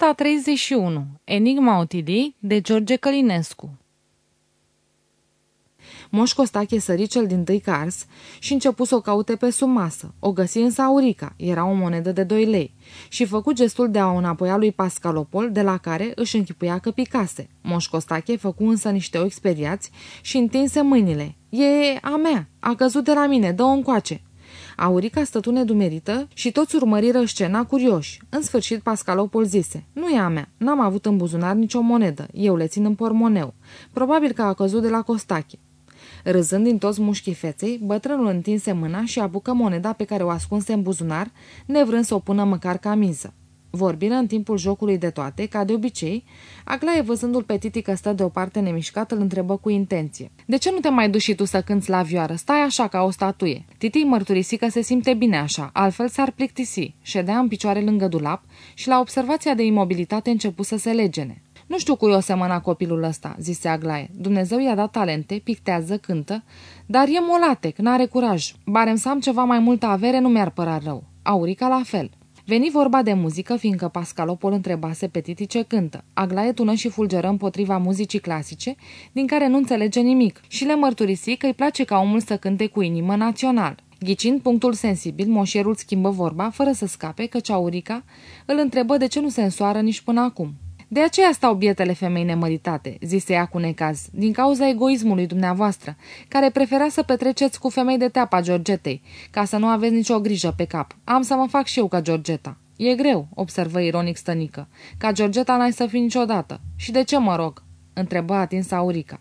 Pista 31. Enigma Otilii de George Călinescu Moș Costache sări cel din tâi cars și începu să o caute pe sub masă. O găsi în Saurica, era o monedă de 2 lei, și făcu gestul de a o înapoia lui Pascalopol, de la care își închipuia că picase. Moș Costache făcu însă niște ochi speriați și întinse mâinile. E a mea, a căzut de la mine, dă-o încoace. Aurica stătu nedumerită și toți urmăriră scena curioși. În sfârșit, Pascalopol zise, nu e a mea, n-am avut în buzunar nicio monedă, eu le țin în pormoneu. Probabil că a căzut de la Costache. Râzând din toți mușchii feței, bătrânul întinse mâna și apucă moneda pe care o ascunse în buzunar, nevrând să o pună măcar ca miză. Vorbiră în timpul jocului de toate, ca de obicei, Aglaie văzându-l pe Titi că stă deoparte nemișcat, îl întrebă cu intenție. De ce nu te mai duci și tu să cânți la vioară? Stai așa ca o statuie. Titi mărturisi că se simte bine așa, altfel s-ar plictisi. Ședea în picioare lângă dulap și la observația de imobilitate începu să se legene. Nu știu cui o semăna copilul ăsta, zise Aglaie. Dumnezeu i-a dat talente, pictează, cântă, dar e molatec, n-are curaj. Barem să am ceva mai multă avere, nu mi-ar păra rău. Aurica la fel. Veni vorba de muzică, fiindcă Pascalopol întrebase pe Titi ce cântă. Aglaie tună și fulgeră împotriva muzicii clasice, din care nu înțelege nimic, și le mărturisi că îi place ca omul să cânte cu inimă național. Ghicind punctul sensibil, moșierul schimbă vorba, fără să scape, căci Aurica îl întrebă de ce nu se însoară nici până acum. De aceea stau bietele femei nemăritate, zise ea cu necaz, din cauza egoismului dumneavoastră, care prefera să petreceți cu femei de teapa Georgetei, ca să nu aveți nicio grijă pe cap. Am să mă fac și eu ca Georgeta. E greu, observă ironic stănică. Ca Georgeta n-ai să fii niciodată. Și de ce mă rog? întrebă atins Aurica.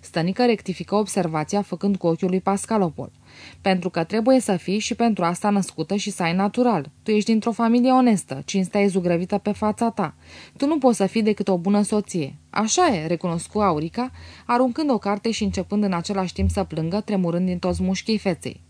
Stănică rectifică observația făcând cu ochiul lui Pascalopol. Pentru că trebuie să fii și pentru asta născută și să ai natural. Tu ești dintr-o familie onestă, cinstea e zugrăvită pe fața ta. Tu nu poți să fii decât o bună soție. Așa e, recunoscu Aurica, aruncând o carte și începând în același timp să plângă, tremurând din toți mușchii feței.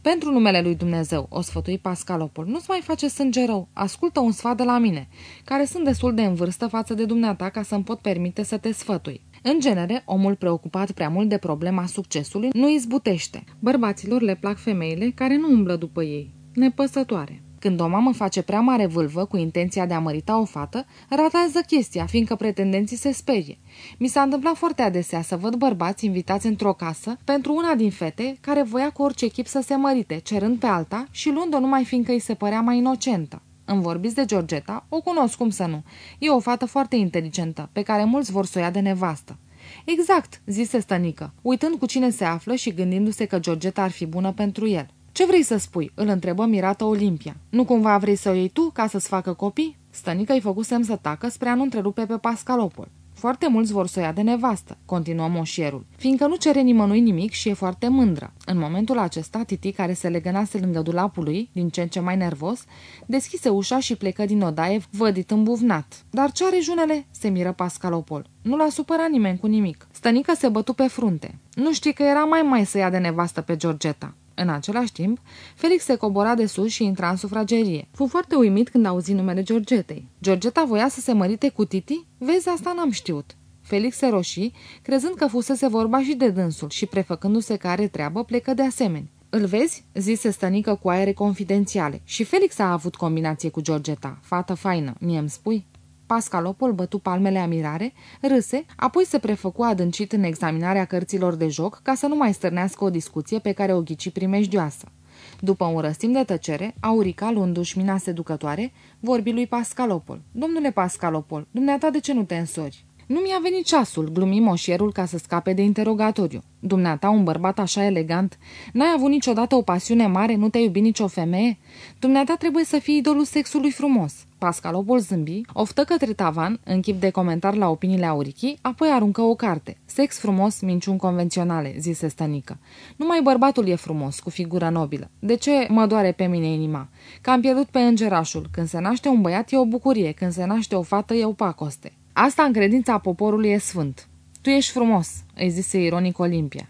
Pentru numele lui Dumnezeu, o sfătui Pascalopol, nu-ți mai face sânge rău, ascultă un sfat de la mine, care sunt destul de în vârstă față de dumneata ca să-mi pot permite să te sfătui. În genere, omul preocupat prea mult de problema succesului nu izbutește. Bărbaților le plac femeile care nu umblă după ei. Nepăsătoare. Când o mamă face prea mare vâlvă cu intenția de a mărita o fată, ratează chestia, fiindcă pretendenții se sperie. Mi s-a întâmplat foarte adesea să văd bărbați invitați într-o casă pentru una din fete care voia cu orice chip să se mărite, cerând pe alta și luând-o numai fiindcă îi se părea mai inocentă. Îmi vorbiți de Georgeta? O cunosc, cum să nu. E o fată foarte inteligentă, pe care mulți vor să o ia de nevastă. Exact, zise stănică, uitând cu cine se află și gândindu-se că Georgeta ar fi bună pentru el. Ce vrei să spui?" îl întrebă mirată Olimpia. Nu cumva vrei să o iei tu ca să-ți facă copii?" Stănică îi făcu semn să tacă spre a nu întrerupe pe Pascalopol. Foarte mulți vor să o ia de nevastă, continuă moșierul, fiindcă nu cere nimănui nimic și e foarte mândră. În momentul acesta, Titi, care se legănase lângă dulapul lui, din ce în ce mai nervos, deschise ușa și plecă din odaie, vădit îmbuvnat. Dar ce are junele? se miră Pascalopol. Nu l-a supărat nimeni cu nimic. Stănică se bătu pe frunte. Nu știi că era mai mai să ia de nevastă pe Georgeta. În același timp, Felix se cobora de sus și intra în sufragerie. Fu foarte uimit când auzi numele Georgetei. Georgeta voia să se mărite cu Titi? Vezi, asta n-am știut. Felix se roșii, crezând că fusese vorba și de dânsul și prefăcându-se că are treabă, plecă de asemenea. Îl vezi?" zise stănică cu aere confidențiale. Și Felix a avut combinație cu Georgeta. Fată faină, mie îmi spui?" Pascalopol bătu palmele amirare, râse, apoi se prefăcu adâncit în examinarea cărților de joc ca să nu mai stârnească o discuție pe care o ghici primejdioasă. După un răstim de tăcere, Aurica, luându-și mina seducătoare, vorbi lui Pascalopol. Domnule Pascalopol, dumneata de ce nu te însori?" Nu mi-a venit ceasul, glumi moșierul ca să scape de interogatoriu. Dumneata, un bărbat așa elegant, n-ai avut niciodată o pasiune mare, nu te-ai iubit nicio femeie? Dumneata trebuie să fii idolul sexului frumos. Pascalopol zâmbi, oftă către tavan, în chip de comentar la opiniile aurichii, apoi aruncă o carte. Sex frumos, minciuni convenționale, zise stănică. Numai bărbatul e frumos, cu figură nobilă. De ce mă doare pe mine inima? Că am pierdut pe îngerașul. Când se naște un băiat e o bucurie, când se naște o fată e o pacoste. Asta în credința poporului e sfânt. Tu ești frumos, îi zise ironic Olimpia.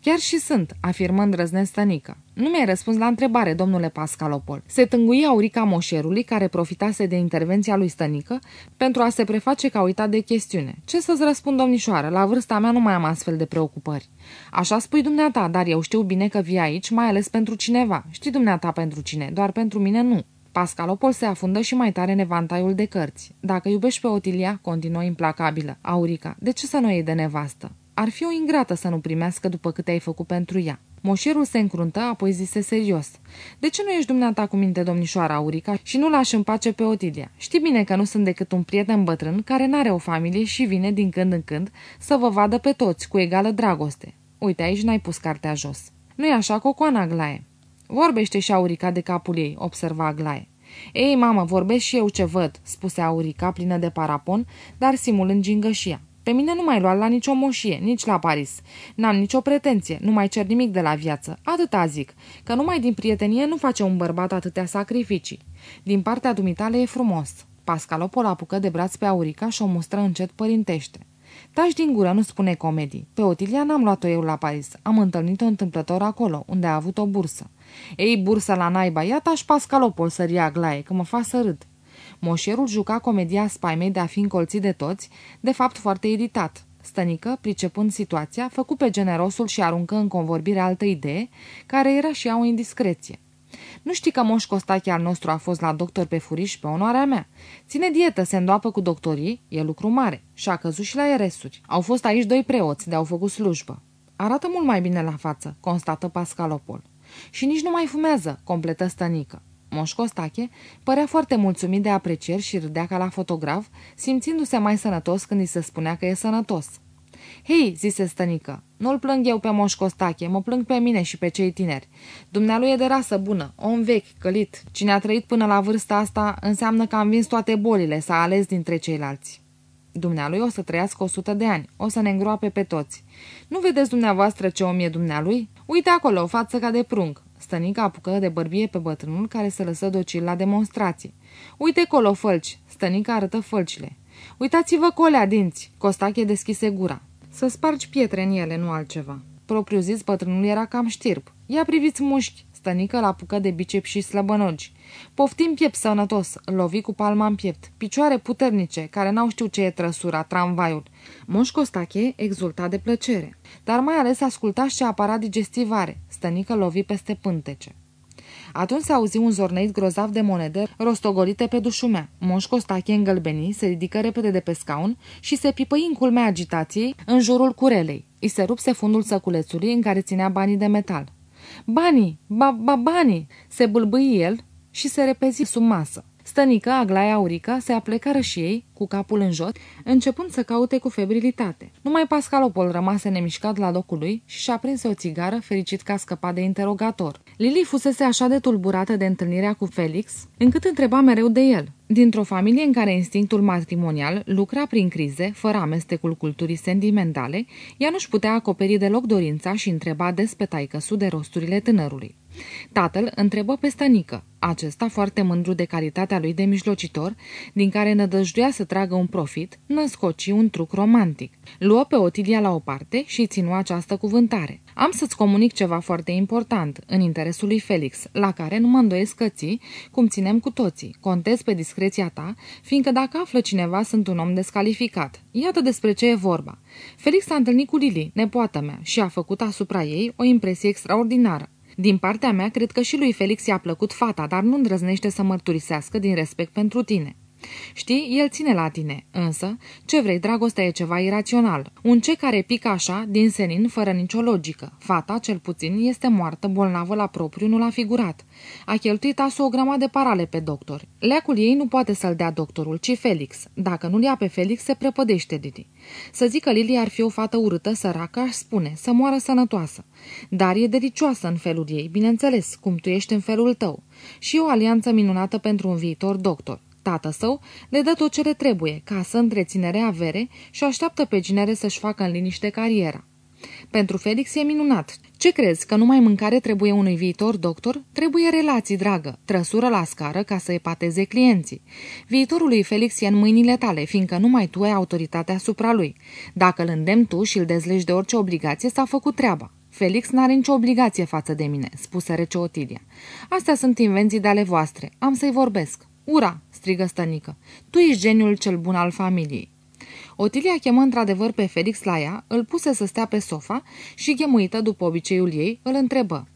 Chiar și sunt, afirmă îndrăznesc stănică. Nu mi-ai răspuns la întrebare, domnule Pascalopol. Se tânguia aurica moșerului, care profitase de intervenția lui stănică, pentru a se preface ca uitat de chestiune. Ce să-ți răspund, domnișoară? La vârsta mea nu mai am astfel de preocupări. Așa spui dumneata, dar eu știu bine că vii aici, mai ales pentru cineva. Știi dumneata pentru cine, doar pentru mine nu. Pascalopol se afundă și mai tare în evantaiul de cărți. Dacă iubești pe Otilia, continuă implacabilă, Aurica, de ce să nu iei de nevastă? Ar fi o ingrată să nu primească după cât ai făcut pentru ea. Moșierul se încruntă, apoi zise serios. De ce nu ești dumneata cu minte, domnișoara Aurica, și nu lași în pace pe Otilia? Știi bine că nu sunt decât un prieten bătrân care n-are o familie și vine din când în când să vă vadă pe toți cu egală dragoste. Uite, aici n-ai pus cartea jos. Nu-i așa, Cocoana Aglaie? Vorbește și Aurica de capul ei, observa Aglaie. Ei, mamă, vorbesc și eu ce văd, spuse Aurica, plină de parapon, dar simulând gingășia. Pe mine nu mai lua la nicio moșie, nici la Paris. N-am nicio pretenție, nu mai cer nimic de la viață. Atâta zic, că numai din prietenie nu face un bărbat atâtea sacrificii. Din partea dumitale e frumos. Pascalopol apucă de braț pe Aurica și o mustră încet părintește. Taci din gură, nu spune comedii. Pe Otilia n-am luat-o eu la Paris. Am întâlnit-o întâmplător acolo, unde a avut o bursă. Ei, bursa la naiba, iată-și Pascalopol săria glaie, că mă fa să râd. Moșierul juca comedia spaimei de a fi încolțit de toți, de fapt foarte editat. Stănică, pricepând situația, făcu pe generosul și aruncă în convorbire altă idee, care era și ea o indiscreție. Nu știi că Moș Costache al nostru a fost la doctor pe furiș pe onoarea mea. Ține dietă, se îndoapă cu doctorii, e lucru mare. Și a căzut și la eresuri. Au fost aici doi preoți de-au făcut slujbă. Arată mult mai bine la față, constată Pascalopol. Și nici nu mai fumează, completă stănică. Moș Costache părea foarte mulțumit de aprecieri și râdea ca la fotograf, simțindu-se mai sănătos când îi se spunea că e sănătos. Hei, zise stănică, nu-l plâng eu pe Moș Costache, mă plâng pe mine și pe cei tineri. Dumnealui e de rasă bună, om vechi, călit. Cine a trăit până la vârsta asta înseamnă că am vins toate bolile, s-a ales dintre ceilalți. Dumnealui o să trăiască o sută de ani, o să ne îngroape pe toți. Nu vedeți dumneavoastră ce om e dumnealui? Uite acolo, o față ca de prunc. Stănica apucă de bărbie pe bătrânul care se lăsă docil la demonstrație. Uite colo, fălci! Stănica arătă fălcile. Uitați-vă colea dinți! Costache deschise gura. Să spargi pietre în ele, nu altceva. Propriu zis, bătrânul era cam știrb. Ia priviți mușchi! Stănică la apucă de bicep și slăbănogi. Poftim piept sănătos, lovi cu palma în piept. Picioare puternice, care n-au știut ce e trăsura, tramvaiul. Moș Costache exulta de plăcere, dar mai ales asculta și aparat digestiv are. Stănică lovi peste pântece. Atunci se auzi un zorneit grozav de monede rostogolite pe dușumea. Moș Costache îngălbeni, se ridică repede de pe scaun și se pipăi în culmea agitației în jurul curelei. I se rupse fundul săculețului în care ținea banii de metal. Banii! Ba, ba, banii! Se bâlbâi el și se repezi sub masă. Stănică, Aglaia Aurica, se aplecară și ei, cu capul în jos, începând să caute cu febrilitate. Numai Pascalopol rămase nemișcat la locul lui și și-a prins o țigară, fericit că a scăpat de interogator. Lili fusese așa de tulburată de întâlnirea cu Felix, încât întreba mereu de el. Dintr-o familie în care instinctul matrimonial lucra prin crize, fără amestecul culturii sentimentale, ea nu-și putea acoperi deloc dorința și întreba des pe taicăsu de rosturile tânărului. Tatăl întrebă pe stănică, acesta foarte mândru de calitatea lui de mijlocitor, din care nădăjduia să tragă un profit, născoci un truc romantic. Luă pe Otilia la o parte și ținu această cuvântare. Am să-ți comunic ceva foarte important, în interesul lui Felix, la care nu mă îndoiesc că ții, cum ținem cu toții. Contez pe discreția ta, fiindcă dacă află cineva, sunt un om descalificat. Iată despre ce e vorba. Felix s-a întâlnit cu Lili, nepoată mea, și a făcut asupra ei o impresie extraordinară. Din partea mea, cred că și lui Felix i-a plăcut fata, dar nu îndrăznește să mărturisească din respect pentru tine. Știi, el ține la tine, însă, ce vrei, dragostea e ceva irațional. Un ce care pică așa, din senin, fără nicio logică. Fata, cel puțin, este moartă, bolnavă la propriu, nu la figurat. A cheltuit asu o grămadă de parale pe doctor. Leacul ei nu poate să-l dea doctorul, ci Felix. Dacă nu-l ia pe Felix, se prăpădește Lili. Să zic că Lili ar fi o fată urâtă, săracă, aș spune, să moară sănătoasă. Dar e delicioasă în felul ei, bineînțeles, cum tu ești în felul tău. Și o alianță minunată pentru un viitor doctor. Tată său le dă tot ce le trebuie, casă, întreținere, avere și așteaptă pe ginere să-și facă în liniște cariera. Pentru Felix e minunat. Ce crezi, că numai mâncare trebuie unui viitor doctor? Trebuie relații, dragă, trăsură la scară ca să epateze clienții. Viitorul lui Felix e în mâinile tale, fiindcă numai tu ai autoritatea asupra lui. Dacă îl îndemn tu și îl dezlegi de orice obligație, s-a făcut treaba. Felix n-are nicio obligație față de mine, spuse rece Otilia. Astea sunt invenții de ale voastre. Am să-i vorbesc. Ura! strigă stănică. Tu ești geniul cel bun al familiei. Otilia chemă într-adevăr pe Felix la ea, îl puse să stea pe sofa și, ghemuită după obiceiul ei, îl întrebă.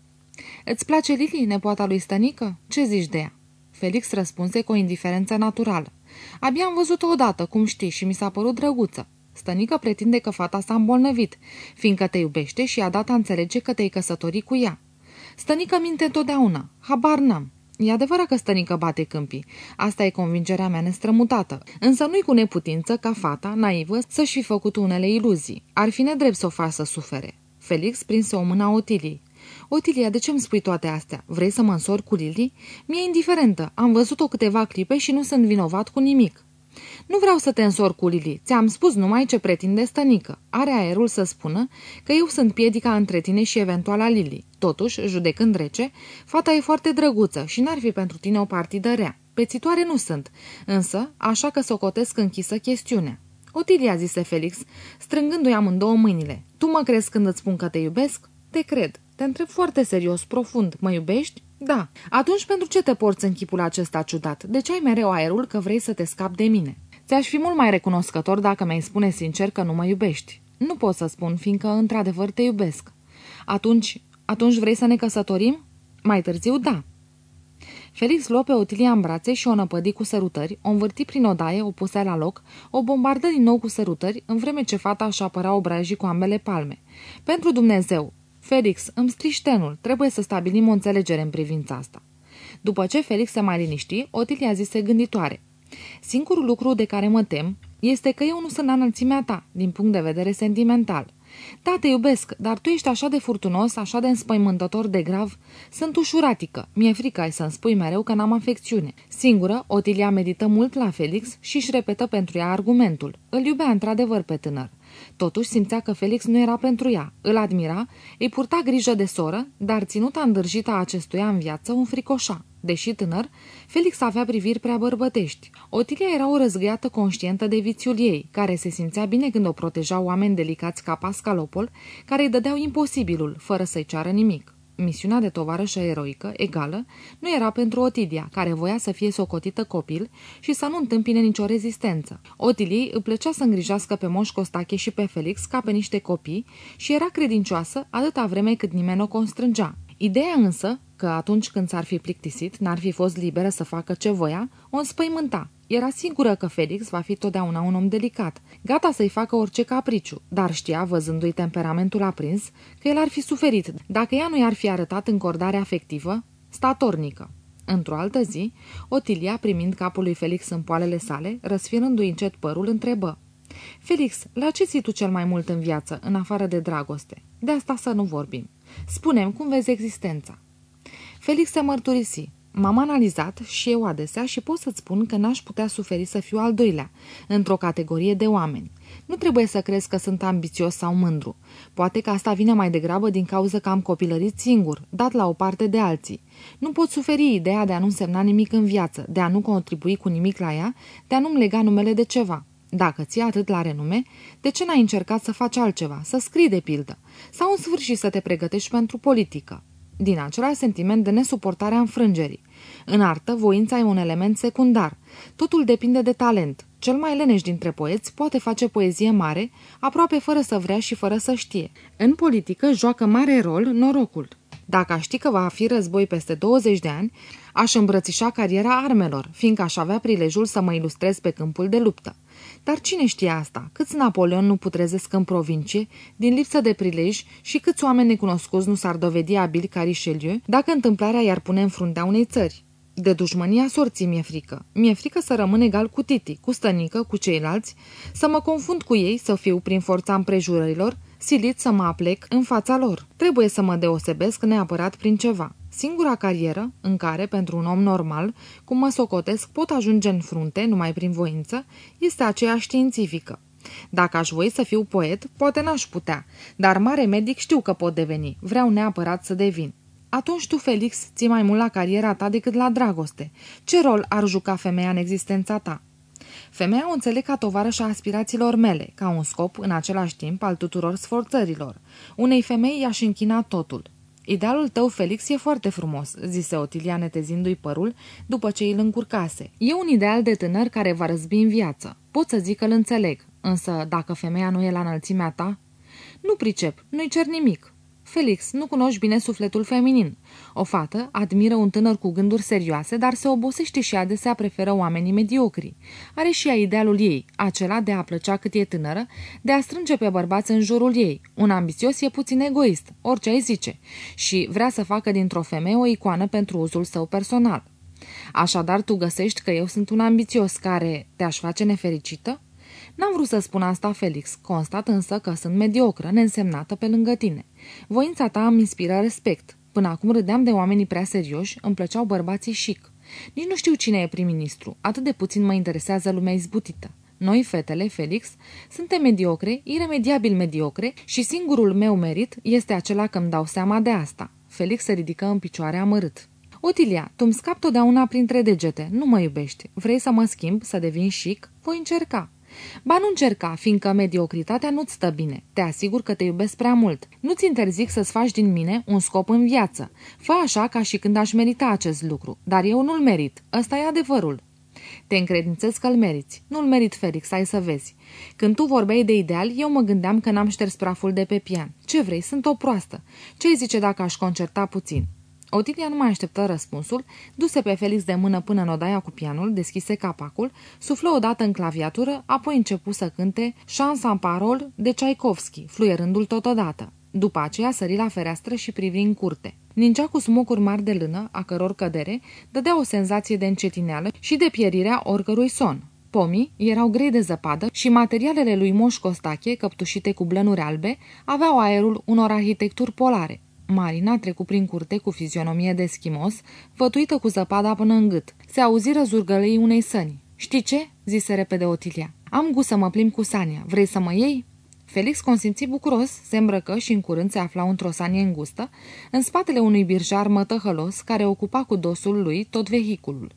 Îți place Lili, nepoata lui Stănică? Ce zici de ea?" Felix răspunse cu o indiferență naturală. Abia am văzut-o odată, cum știi, și mi s-a părut drăguță. Stănică pretinde că fata s-a îmbolnăvit, fiindcă te iubește și a dat a înțelege că te-ai căsătorit cu ea. Stănică minte totdeauna. Habar n-am. E adevărat că stănică bate câmpii. Asta e convingerea mea nestrămutată. Însă nu-i cu neputință ca fata, naivă, să-și fi făcut unele iluzii. Ar fi nedrept să o facă să sufere. Felix prinse o mână a Otiliei. Otilia, de ce îmi spui toate astea? Vrei să mă însor cu Lili? Mi-e indiferentă. Am văzut-o câteva clipe și nu sunt vinovat cu nimic. Nu vreau să te însor cu Lili. Ți-am spus numai ce pretinde stănică. Are aerul să spună că eu sunt piedica între tine și eventuala Lili. Totuși, judecând rece, fata e foarte drăguță și n-ar fi pentru tine o partidă rea. Pețitoare nu sunt, însă, așa că socotesc închisă chestiunea. Otilia, zise Felix, strângându-i amândouă mâinile. Tu mă crezi când îți spun că te iubesc? Te cred. Te întreb foarte serios, profund. Mă iubești? Da. Atunci pentru ce te porți în chipul acesta ciudat? De ce ai mereu aerul că vrei să te scapi de mine? Ți-aș fi mult mai recunoscător dacă mi-ai spune sincer că nu mă iubești. Nu pot să spun, fiindcă într-adevăr te iubesc. Atunci, atunci vrei să ne căsătorim? Mai târziu, da. Felix luă pe Otilia în brațe și o năpădi cu sărutări, o învârti prin odaie, o puse la loc, o bombardă din nou cu sărutări, în vreme ce fata își apăra obrajii cu ambele palme. Pentru Dumnezeu, Felix, îmi strici tenul, trebuie să stabilim o înțelegere în privința asta. După ce Felix se mai liniști, Otilia zise gânditoare. Singurul lucru de care mă tem este că eu nu sunt la înălțimea ta, din punct de vedere sentimental. Da, te iubesc, dar tu ești așa de furtunos, așa de înspăimântător de grav. Sunt ușuratică. Mi-e frică ai să-mi spui mereu că n-am afecțiune. Singură, Otilia medită mult la Felix și își repetă pentru ea argumentul. Îl iubea într-adevăr pe tânăr. Totuși simțea că Felix nu era pentru ea. Îl admira, îi purta grijă de soră, dar ținuta îndârjită a acestuia în viață un fricoșa. Deși tânăr, Felix avea priviri prea bărbătești. Otilia era o răzgăiată conștientă de vițiul ei, care se simțea bine când o protejau oameni delicați ca Pascalopol, care îi dădeau imposibilul, fără să-i ceară nimic. Misiunea de tovarășă eroică, egală, nu era pentru Otilia, care voia să fie socotită copil și să nu întâmpine nicio rezistență. Otiliei îi plăcea să îngrijească pe Moș Costache și pe Felix ca pe niște copii și era credincioasă atâta vreme cât nimeni o constrângea. Ideea însă că atunci când s-ar fi plictisit, n-ar fi fost liberă să facă ce voia, o înspăimânta. Era sigură că Felix va fi totdeauna un om delicat, gata să-i facă orice capriciu, dar știa, văzându-i temperamentul aprins, că el ar fi suferit dacă ea nu i-ar fi arătat încordare afectivă, statornică. Într-o altă zi, Otilia, primind capul lui Felix în poalele sale, răsfirându-i încet părul, întrebă. Felix, la ce ții tu cel mai mult în viață, în afară de dragoste? De asta să nu vorbim. Spunem cum vezi existența. Felix se mărturisi. M-am analizat și eu adesea și pot să-ți spun că n-aș putea suferi să fiu al doilea, într-o categorie de oameni. Nu trebuie să crezi că sunt ambițios sau mândru. Poate că asta vine mai degrabă din cauza că am copilărit singur, dat la o parte de alții. Nu pot suferi ideea de a nu însemna nimic în viață, de a nu contribui cu nimic la ea, de a nu-mi lega numele de ceva. Dacă ții atât la renume, de ce n-ai încercat să faci altceva, să scrii de pildă, sau în sfârșit să te pregătești pentru politică? din același sentiment de nesuportare a înfrângerii. În artă, voința e un element secundar. Totul depinde de talent. Cel mai leneș dintre poeți poate face poezie mare, aproape fără să vrea și fără să știe. În politică joacă mare rol norocul. Dacă aș ști că va fi război peste 20 de ani, aș îmbrățișa cariera armelor, fiindcă aș avea prilejul să mă ilustrez pe câmpul de luptă. Dar cine știe asta? Câți Napoleon nu putrezesc în provincie, din lipsă de prilej și câți oameni necunoscuți nu s-ar dovedi abili ca Richelieu, dacă întâmplarea i-ar pune în fruntea unei țări? De dușmânia sorții mi-e frică. Mi-e frică să rămân egal cu Titi, cu Stănică, cu ceilalți, să mă confund cu ei, să fiu, prin forța împrejurărilor, silit să mă aplec în fața lor. Trebuie să mă deosebesc neapărat prin ceva. Singura carieră în care, pentru un om normal, cum mă socotesc, pot ajunge în frunte, numai prin voință, este aceea științifică. Dacă aș voi să fiu poet, poate n-aș putea, dar mare medic știu că pot deveni. Vreau neapărat să devin. Atunci tu, Felix, ții mai mult la cariera ta decât la dragoste. Ce rol ar juca femeia în existența ta? Femeia o înțeleg ca tovarășa aspirațiilor mele, ca un scop, în același timp, al tuturor sforțărilor. Unei femei i-aș închina totul. Idealul tău, Felix, e foarte frumos," zise Otilia netezindu-i părul după ce îl încurcase. E un ideal de tânăr care va răzbi în viață. Pot să zic că îl înțeleg, însă dacă femeia nu e la înălțimea ta?" Nu pricep, nu-i cer nimic." Felix, nu cunoști bine sufletul feminin. O fată admiră un tânăr cu gânduri serioase, dar se obosește și adesea preferă oamenii mediocri. Are și ea idealul ei, acela de a plăcea cât e tânără, de a strânge pe bărbați în jurul ei. Un ambițios e puțin egoist, orice ai zice, și vrea să facă dintr-o femeie o icoană pentru uzul său personal. Așadar, tu găsești că eu sunt un ambițios care te-aș face nefericită? N-am vrut să spun asta, Felix, constat însă că sunt mediocră, neînsemnată pe lângă tine. Voința ta îmi inspiră respect. Până acum râdeam de oamenii prea serioși, îmi plăceau bărbații chic. Nici nu știu cine e prim-ministru, atât de puțin mă interesează lumea izbutită. Noi, fetele, Felix, suntem mediocre, iremediabil mediocre și singurul meu merit este acela că îmi dau seama de asta. Felix se ridică în picioare amărât. Otilia, tu îmi scap totdeauna printre degete, nu mă iubești. Vrei să mă schimb, să devin chic? Voi încerca. Ba nu încerca, fiindcă mediocritatea nu-ți stă bine. Te asigur că te iubesc prea mult. Nu-ți interzic să-ți faci din mine un scop în viață. Fă așa ca și când aș merita acest lucru. Dar eu nu-l merit. Ăsta e adevărul. Te încredințez că-l meriți. Nu-l merit, Felix, ai să vezi. Când tu vorbeai de ideal, eu mă gândeam că n-am șters praful de pe pian. Ce vrei, sunt o proastă. Ce-i zice dacă aș concerta puțin? Otilia nu mai așteptă răspunsul, duse pe Felix de mână până în odaia cu pianul, deschise capacul, suflă odată în claviatură, apoi începu să cânte Chance en parol de Tchaikovsky, fluierându-l totodată. După aceea sări la fereastră și privi în curte. Ningea cu smocuri mari de lână, a căror cădere dădea o senzație de încetineală și de pierirea oricărui son. Pomii erau grei de zăpadă și materialele lui Moș Costache, căptușite cu blănuri albe, aveau aerul unor arhitecturi polare. Marina trecu prin curte cu fizionomie de schimos, fătuită cu zăpada până în gât. Se auzi răzurgălei unei săni. Știi ce?" zise repede Otilia. Am gust să mă plimb cu Sania. Vrei să mă iei?" Felix consimți bucuros, se îmbrăcă și în curând se afla într-o sanie îngustă, în spatele unui birjar mătăhălos care ocupa cu dosul lui tot vehiculul.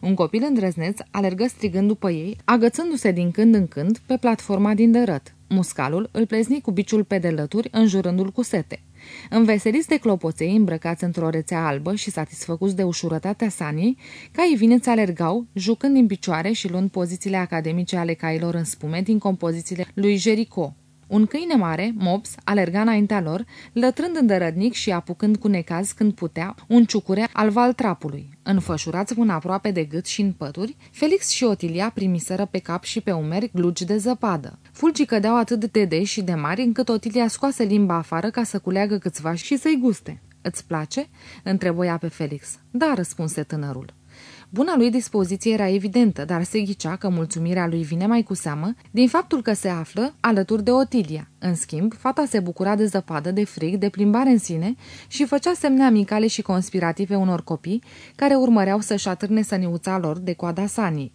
Un copil îndrăzneț alergă strigând după ei, agățându-se din când în când pe platforma din dărăt. Muscalul îl plezni cu biciul pe delături, înjurându-l cu sete. Înveseliți de clopoței îmbrăcați într-o rețea albă și satisfăcuți de ușurătatea saniei, caii vineți alergau, jucând din picioare și luând pozițiile academice ale cailor în spume din compozițiile lui Jericho. Un câine mare, Mops, alerga înaintea lor, lătrând îndărădnic și apucând cu necaz când putea un ciucure al valtrapului. Înfășurați până aproape de gât și în pături, Felix și Otilia primiseră pe cap și pe umeri glugi de zăpadă. Fulgii cădeau atât de dei și de mari încât Otilia scoase limba afară ca să culeagă câțiva și să-i guste. Îți place?" întrebă ea pe Felix. Da," răspunse tânărul. Buna lui dispoziție era evidentă, dar se ghicea că mulțumirea lui vine mai cu seamă din faptul că se află alături de Otilia. În schimb, fata se bucura de zăpadă, de frig, de plimbare în sine și făcea semne amicale și conspirative unor copii care urmăreau să-și atârne săniuța lor de coada sanii.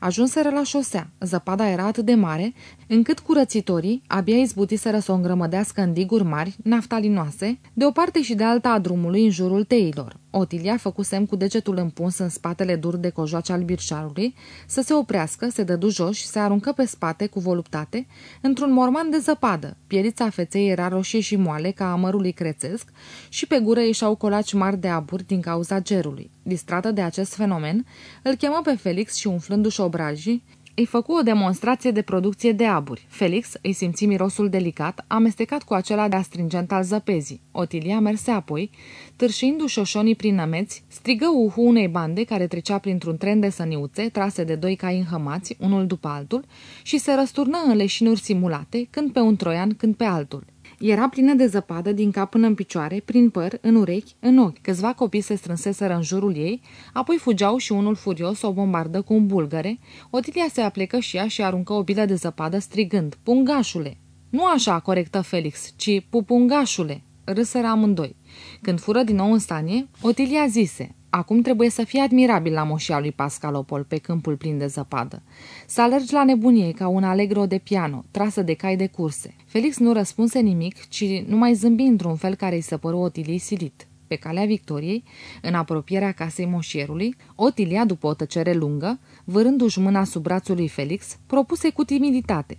Ajunseră la șosea. Zăpada era atât de mare, încât curățitorii abia izbutiseră să o îngrămădească în diguri mari, naftalinoase, de o parte și de alta a drumului în jurul teilor. Otilia făcu semn cu degetul împuns în spatele dur de cojoace al birșarului, să se oprească, se dădu jos și se aruncă pe spate cu voluptate, într-un morman de zăpadă. Pielița feței era roșie și moale ca a crețesc și pe gură ieșau colaci mari de abur din cauza gerului. Distrată de acest fenomen, îl chemă pe Felix și umflându-și obrajii, îi făcu o demonstrație de producție de aburi. Felix îi simți mirosul delicat, amestecat cu acela de astringent al zăpezii. Otilia merse apoi, târșindu șoșonii prin nămeți, strigă uhu unei bande care trecea printr-un tren de săniuțe, trase de doi cai înhămați, unul după altul, și se răsturnă în leșinuri simulate, când pe un troian, când pe altul. Era plină de zăpadă din cap până în picioare, prin păr, în urechi, în ochi. Câțiva copii se strânseseră în jurul ei, apoi fugeau și unul furios o bombardă cu un bulgăre. Otilia se aplecă și ea și aruncă o bilă de zăpadă strigând, Pungașule! Nu așa, corectă Felix, ci pupungașule! Râsără amândoi. Când fură din nou în stanie, Otilia zise, Acum trebuie să fii admirabil la moșia lui Pascalopol pe câmpul plin de zăpadă. Să alergi la nebunie ca un alegro de piano, trasă de cai de curse. Felix nu răspunse nimic, ci numai zâmbi într-un fel care îi se păru Otilii silit. Pe calea victoriei, în apropierea casei moșierului, Otilia, după o tăcere lungă, vârându-și mâna sub brațul lui Felix, propuse cu timiditate.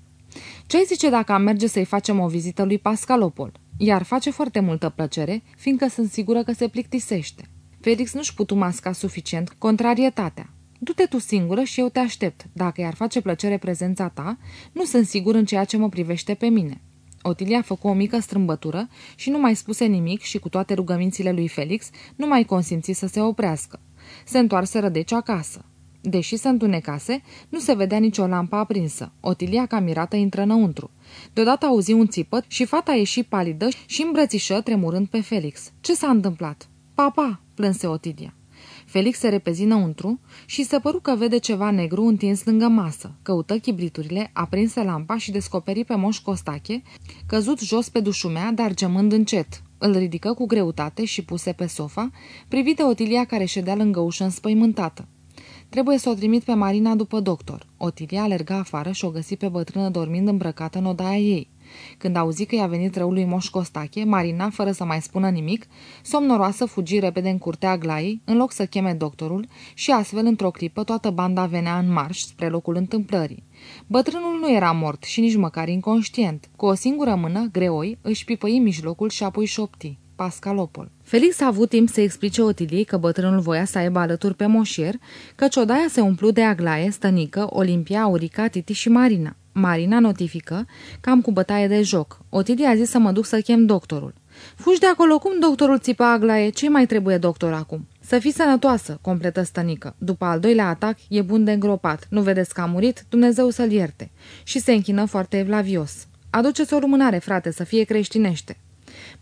Ce-ai zice dacă am merge să-i facem o vizită lui Pascalopol? Iar face foarte multă plăcere, fiindcă sunt sigură că se plictisește. Felix nu-și putu masca suficient contrarietatea. Du-te tu singură și eu te aștept. Dacă i-ar face plăcere prezența ta, nu sunt sigur în ceea ce mă privește pe mine. Otilia făcu o mică strâmbătură și nu mai spuse nimic și cu toate rugămințile lui Felix nu mai consimți să se oprească. Se întoarseră deci acasă. Deși se întunecase, nu se vedea nicio lampă aprinsă. Otilia, ca mirată, intră înăuntru. Deodată auzi un țipăt și fata ieși palidă și îmbrățișă, tremurând pe Felix. Ce s-a întâmplat?" Papa!" Plânse Otilia. Felix se repezi înăuntru și se păru că vede ceva negru întins lângă masă. Căută chibriturile, aprinse lampa și descoperi pe moș Costache, căzut jos pe dușumea, dar gemând încet. Îl ridică cu greutate și puse pe sofa, privi de Otilia care ședea lângă ușă înspăimântată. Trebuie să o trimit pe Marina după doctor. Otilia alerga afară și o găsi pe bătrână dormind îmbrăcată în odaia ei. Când auzi că i-a venit răul lui Moș Costache, Marina, fără să mai spună nimic, somnoroasă fugi repede în curtea Aglaiei, în loc să cheme doctorul, și astfel, într-o clipă, toată banda venea în marș spre locul întâmplării. Bătrânul nu era mort și nici măcar inconștient. Cu o singură mână, greoi, își pipăi mijlocul și apoi șopti. Pascalopol. Felix a avut timp să explice Otiliei că bătrânul voia să aibă alături pe moșier, că ciodaia se umplu de Aglaie, Stănică, Olimpia, Aurica, Titi și Marina. Marina notifică că am cu bătaie de joc. Otilia a zis să mă duc să chem doctorul. Fugi de acolo, cum doctorul țipa Aglaie? Ce mai trebuie doctor acum? Să fii sănătoasă, completă stănică. După al doilea atac, e bun de îngropat. Nu vedeți că a murit? Dumnezeu să-l ierte. Și se închină foarte evlavios. Aduceți o lumânare, frate, să fie creștinește.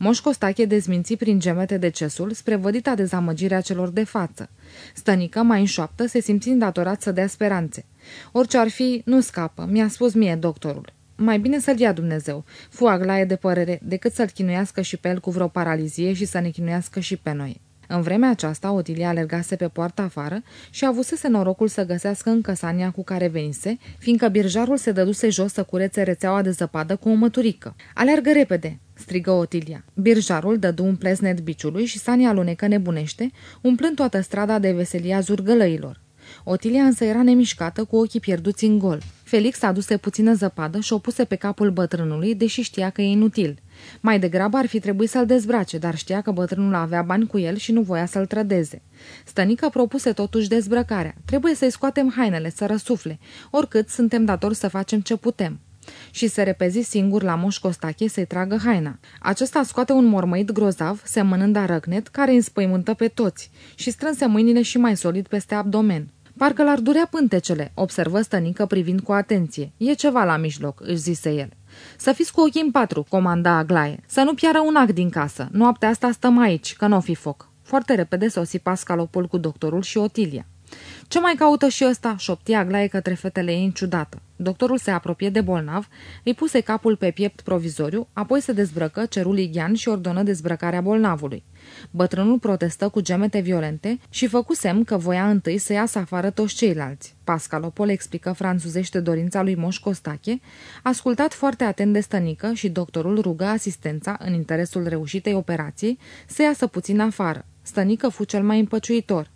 Moș Costache dezminți prin gemete decesul spre vădita dezamăgire a celor de față. Stănică, mai în șoaptă, se simți îndatorat să dea speranțe. Orice ar fi, nu scapă, mi-a spus mie doctorul. Mai bine să-l ia Dumnezeu, fu Aglaie de părere, decât să-l chinuiască și pe el cu vreo paralizie și să ne chinuiască și pe noi. În vremea aceasta, Otilia alergase pe poarta afară și avusese norocul să găsească încă sania cu care venise, fiindcă birjarul se dăduse jos să curețe rețeaua de zăpadă cu o măturică. Alergă repede!" strigă Otilia. Birjarul dădu un pleznet biciului și sania alunecă nebunește, umplând toată strada de veselia zurgălăilor. Otilia însă era nemișcată, cu ochii pierduți în gol. Felix aduse puțină zăpadă și o puse pe capul bătrânului, deși știa că e inutil. Mai degrabă ar fi trebuit să-l dezbrace, dar știa că bătrânul avea bani cu el și nu voia să-l trădeze. Stănică propuse totuși dezbrăcarea. Trebuie să-i scoatem hainele, să răsufle. Oricât suntem datori să facem ce putem și se repezi singur la Moș Costache să-i tragă haina. Acesta scoate un mormăit grozav, semănând a răcnet, care înspăimântă pe toți și strânse mâinile și mai solid peste abdomen. Parcă l-ar durea pântecele, observă stănică privind cu atenție. E ceva la mijloc, își zise el. Să fiți cu ochii în patru, comanda Aglaie. Să nu piară un ac din casă. Noaptea asta stăm aici, că n-o fi foc. Foarte repede sosi Pascalopol cu doctorul și Otilia. Ce mai caută și ăsta?" șoptia Aglaie către fetele ei ciudată. Doctorul se apropie de bolnav, îi puse capul pe piept provizoriu, apoi se dezbrăcă, cerul ighian și ordonă dezbrăcarea bolnavului. Bătrânul protestă cu gemete violente și făcu semn că voia întâi să iasă afară toți ceilalți. Pascalopol explică franțuzește dorința lui Moș Costache, ascultat foarte atent de stănică și doctorul rugă asistența, în interesul reușitei operației, să iasă puțin afară. Stănică fu cel mai împăciuitor.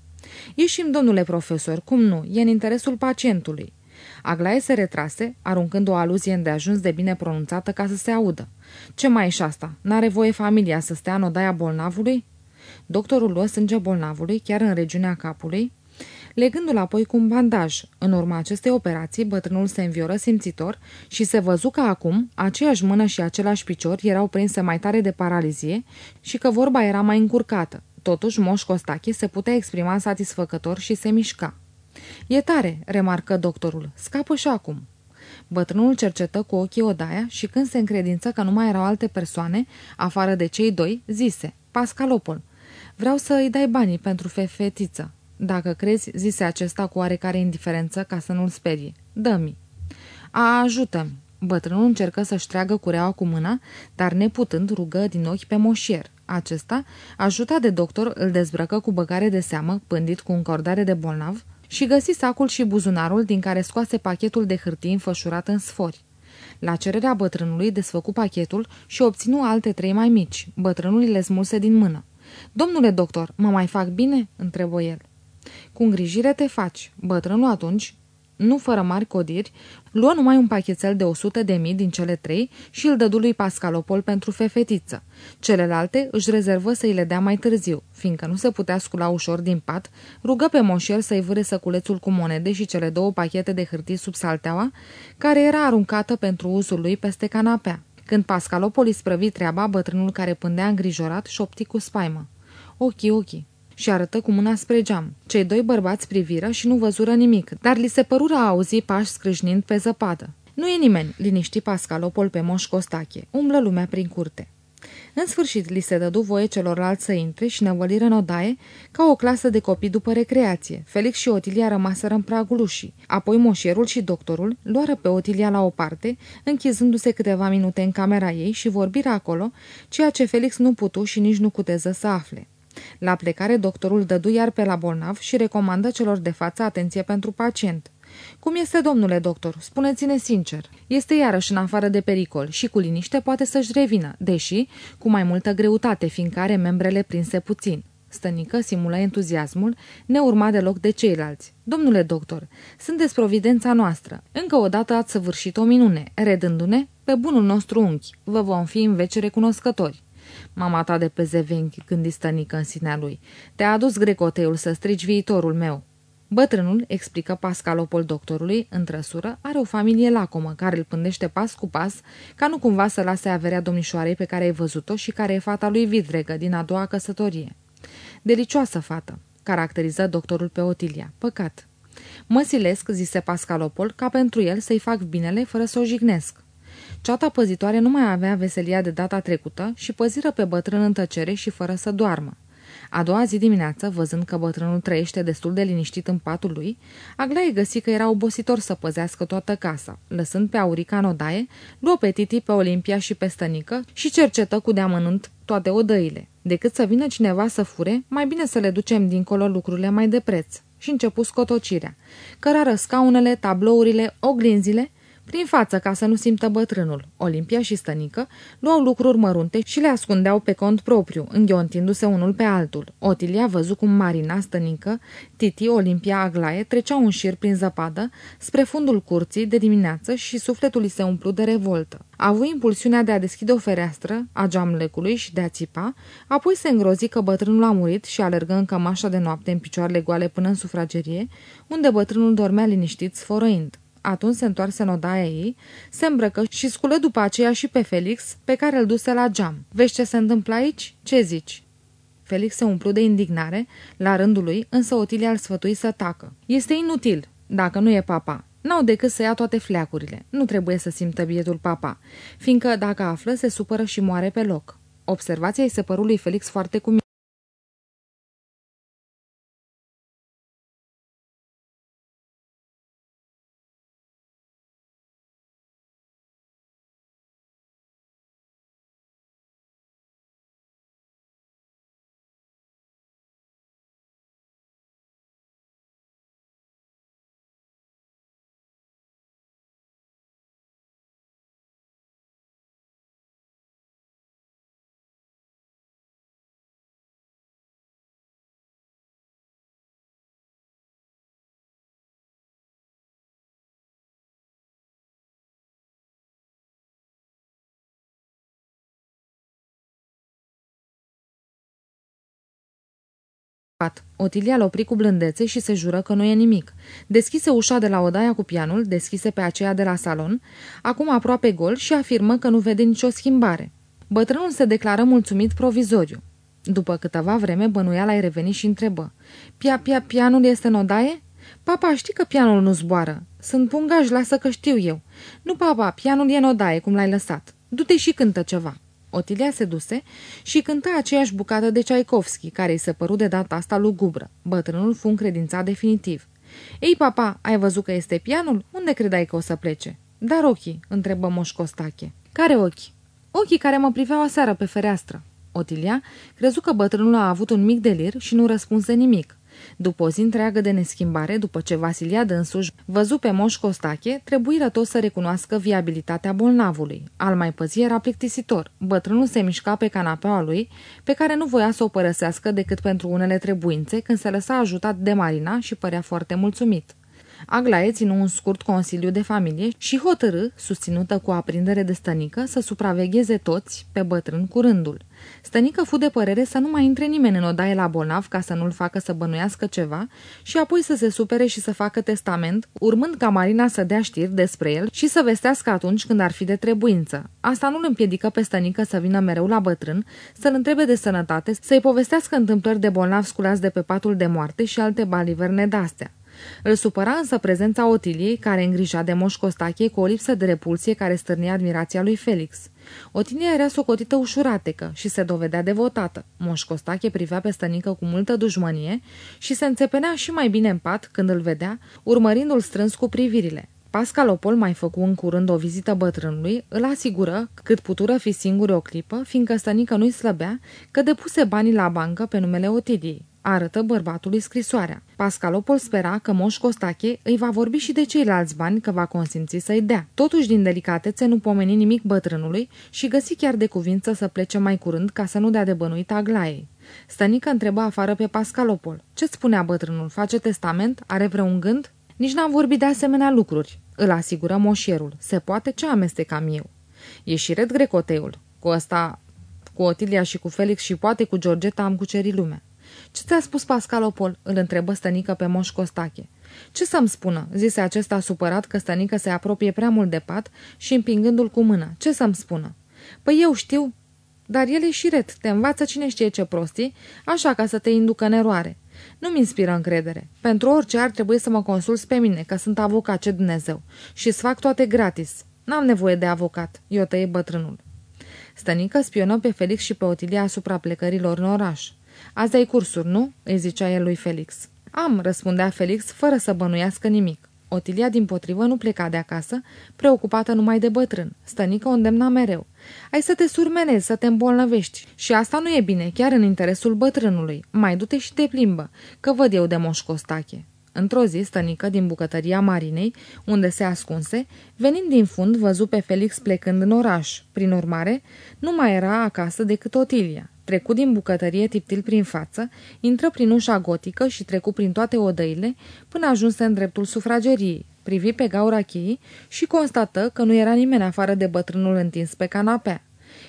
Ieșim, domnule profesor, cum nu? E în interesul pacientului. Aglaie se retrase, aruncând o aluzie îndeajuns de bine pronunțată ca să se audă. Ce mai e și asta? N-are voie familia să stea în odaia bolnavului? Doctorul luă sânge bolnavului, chiar în regiunea capului, legându-l apoi cu un bandaj. În urma acestei operații, bătrânul se învioră simțitor și se văzu că acum aceeași mână și același picior erau prinse mai tare de paralizie și că vorba era mai încurcată. Totuși, Moș Costache se putea exprima satisfăcător și se mișca. E tare, remarcă doctorul. Scapă și acum. Bătrânul cercetă cu ochii odaia și când se încredință că nu mai erau alte persoane, afară de cei doi, zise, Pascalopol, vreau să îi dai banii pentru fefetiță. Dacă crezi, zise acesta cu oarecare indiferență ca să nu-l sperie. Dă-mi. A, ajută-mi. Bătrânul încercă să-și treagă cureaua cu mâna, dar neputând rugă din ochi pe moșier. Acesta, ajutat de doctor, îl dezbrăcă cu băgare de seamă, pândit cu încordare de bolnav, și găsi sacul și buzunarul din care scoase pachetul de hârtie înfășurat în sfori. La cererea bătrânului desfăcu pachetul și obținu alte trei mai mici. Bătrânul le smulse din mână. Domnule doctor, mă mai fac bine?" întrebă el. Cu îngrijire te faci." Bătrânul atunci nu fără mari codiri, luă numai un pachetel de 100 de mii din cele trei și îl dădu lui Pascalopol pentru fefetiță. Celelalte își rezervă să îi le dea mai târziu, fiindcă nu se putea scula ușor din pat, rugă pe moșer să-i vâre săculețul cu monede și cele două pachete de hârtii sub salteaua, care era aruncată pentru uzul lui peste canapea. Când Pascalopolis sprăvi treaba, bătrânul care pândea îngrijorat șopti cu spaimă. Ochii, ochii. Și arătă cu mâna spre geam. Cei doi bărbați priviră și nu văzură nimic, dar li se părură a auzi pași scrâșnind pe zăpadă. Nu e nimeni, liniști Pascalopol pe moș Costache. Umblă lumea prin curte. În sfârșit, li se dădu voie celorlalți să intre și năvăliră în odaie ca o clasă de copii după recreație. Felix și Otilia rămaseră în pragul ușii. Apoi moșierul și doctorul luară pe Otilia la o parte, închizându-se câteva minute în camera ei și vorbiră acolo, ceea ce Felix nu putu și nici nu cuteză să afle. La plecare, doctorul dădu iar pe la bolnav și recomandă celor de față atenție pentru pacient. Cum este, domnule doctor? Spuneți-ne sincer. Este iarăși în afară de pericol și cu liniște poate să-și revină, deși cu mai multă greutate, fiindcă are membrele prinse puțin. Stănică simulă entuziasmul, neurmat deloc de ceilalți. Domnule doctor, sunteți providența noastră. Încă o dată ați săvârșit o minune, redându-ne pe bunul nostru unchi. Vă vom fi în vece recunoscători. Mama ta de pe zevenchi, gândi stănică în sinea lui. Te-a adus grecoteiul să strici viitorul meu. Bătrânul, explică Pascalopol doctorului, în trăsură, are o familie lacomă, care îl pândește pas cu pas, ca nu cumva să lase averea domnișoarei pe care ai văzut-o și care e fata lui Vidregă din a doua căsătorie. Delicioasă fată, caracteriză doctorul pe Otilia. Păcat. Mă silesc, zise Pascalopol, ca pentru el să-i fac binele fără să o jignesc. Ceata păzitoare nu mai avea veselia de data trecută și păziră pe bătrân în tăcere și fără să doarmă. A doua zi dimineață, văzând că bătrânul trăiește destul de liniștit în patul lui, Aglaie găsi că era obositor să păzească toată casa. Lăsând pe Aurica în odaie, luă pe Titi, pe Olimpia și pe Stănică și cercetă cu deamănânt toate odăile. Decât să vină cineva să fure, mai bine să le ducem dincolo lucrurile mai de preț. Și începu scotocirea. Cărară scaunele, tablourile, oglinzile prin față, ca să nu simtă bătrânul, Olimpia și Stănică luau lucruri mărunte și le ascundeau pe cont propriu, înghiontindu-se unul pe altul. Otilia văzut cum Marina, Stănică, Titi, Olimpia, Aglaie treceau un șir prin zăpadă spre fundul curții de dimineață și sufletul îi se umplu de revoltă. A avut impulsiunea de a deschide o fereastră a geamlecului și de a țipa, apoi se îngrozi că bătrânul a murit și alergă în cămașa de noapte în picioarele goale până în sufragerie, unde bătrânul dormea liniștit sfărăind. Atunci se întoarse în odaia ei, se îmbrăcă și sculă după aceea și pe Felix, pe care îl duse la geam. Vezi ce se întâmplă aici? Ce zici?" Felix se umplu de indignare, la rândul lui, însă Otilia îl sfătui să tacă. Este inutil, dacă nu e papa. N-au decât să ia toate fleacurile. Nu trebuie să simtă bietul papa, fiindcă, dacă află, se supără și moare pe loc. Observația îi se păru lui Felix foarte cum Otilia l opri cu blândețe și se jură că nu e nimic. Deschise ușa de la odaia cu pianul, deschise pe aceea de la salon, acum aproape gol și afirmă că nu vede nicio schimbare. Bătrânul se declară mulțumit provizoriu. După câteva vreme, bănuiala ai revenit și întrebă. Pia, pia, pianul este în odaie? Papa, știi că pianul nu zboară. Sunt pungaj, lasă că știu eu. Nu, papa, pianul e în odaie, cum l-ai lăsat. Du-te și cântă ceva. Otilia se duse și cânta aceeași bucată de Tchaikovsky, care îi se păru de data asta lugubră. Bătrânul fu încredințat definitiv. Ei, papa, ai văzut că este pianul? Unde credeai că o să plece?" Dar ochii?" întrebă Moș Costache. Care ochi?" Ochii care mă priveau aseară pe fereastră." Otilia crezu că bătrânul a avut un mic delir și nu răspunse nimic. După o zi întreagă de neschimbare, după ce Vasilia dânsuși văzu pe Moș Costache, trebuie tot să recunoască viabilitatea bolnavului. Al mai păzi era plictisitor. Bătrânul se mișca pe canapeaua lui, pe care nu voia să o părăsească decât pentru unele trebuințe, când se lăsa ajutat de Marina și părea foarte mulțumit. Aglaie ținu un scurt consiliu de familie și hotărâ, susținută cu aprindere de stănică, să supravegheze toți pe bătrân cu rândul. Stănică fu de părere să nu mai intre nimeni în odaie la bolnav ca să nu-l facă să bănuiască ceva și apoi să se supere și să facă testament, urmând ca Marina să dea știri despre el și să vestească atunci când ar fi de trebuință. Asta nu-l împiedică pe stănică să vină mereu la bătrân, să-l întrebe de sănătate, să-i povestească întâmplări de bolnav sculați de pe patul de moarte și alte baliverne de-astea. Îl supăra însă prezența Otiliei, care îngrija de Moș Costache cu o lipsă de repulsie care stârnia admirația lui Felix. Otilia era socotită ușuratecă și se dovedea devotată. Moș Costache privea pe stănică cu multă dușmănie și se înțepenea și mai bine în pat când îl vedea, urmărindu-l strâns cu privirile. Pascalopol mai făcu în curând o vizită bătrânului, îl asigură, cât putură fi singuri o clipă, fiindcă stănică nu-i slăbea, că depuse banii la bancă pe numele Otiliei arătă bărbatului scrisoarea. Pascalopol spera că Moș Costache îi va vorbi și de ceilalți bani că va consimți să-i dea. Totuși, din delicatețe, nu pomeni nimic bătrânului și găsi chiar de cuvință să plece mai curând ca să nu dea de bănuit Aglaei. Stănică întrebă afară pe Pascalopol. Ce spunea bătrânul? Face testament? Are vreun gând? Nici n-am vorbit de asemenea lucruri. Îl asigură moșierul. Se poate ce amestecam eu. E și red grecoteul. Cu ăsta, cu Otilia și cu Felix și poate cu Georgeta am cucerit lumea. Ce ți-a spus Pascalopol?" îl întrebă stănică pe Moș Costache. Ce să-mi spună?" zise acesta supărat că stănică se apropie prea mult de pat și împingându-l cu mâna. Ce să-mi spună?" Păi eu știu." Dar el e și ret, te învață cine știe ce prostii, așa ca să te inducă în eroare. Nu-mi inspiră încredere. Pentru orice ar trebui să mă consulți pe mine, că sunt avocat ce Dumnezeu. Și îți fac toate gratis. N-am nevoie de avocat, eu tăie bătrânul. Stănică spionă pe Felix și pe Otilia asupra plecărilor în oraș. Azi ai cursuri, nu?" îi zicea el lui Felix. Am," răspundea Felix, fără să bănuiască nimic. Otilia, din potrivă, nu pleca de acasă, preocupată numai de bătrân. Stănică o îndemna mereu. Ai să te surmenezi, să te îmbolnăvești. Și asta nu e bine, chiar în interesul bătrânului. Mai du-te și te plimbă, că văd eu de moș Costache. Într-o zi, stănică din bucătăria Marinei, unde se ascunse, venind din fund, văzu pe Felix plecând în oraș. Prin urmare, nu mai era acasă decât Otilia. Trecu din bucătărie tiptil prin față, intră prin ușa gotică și trecu prin toate odăile până ajunse în dreptul sufrageriei. Privi pe gaura cheii și constată că nu era nimeni afară de bătrânul întins pe canapea.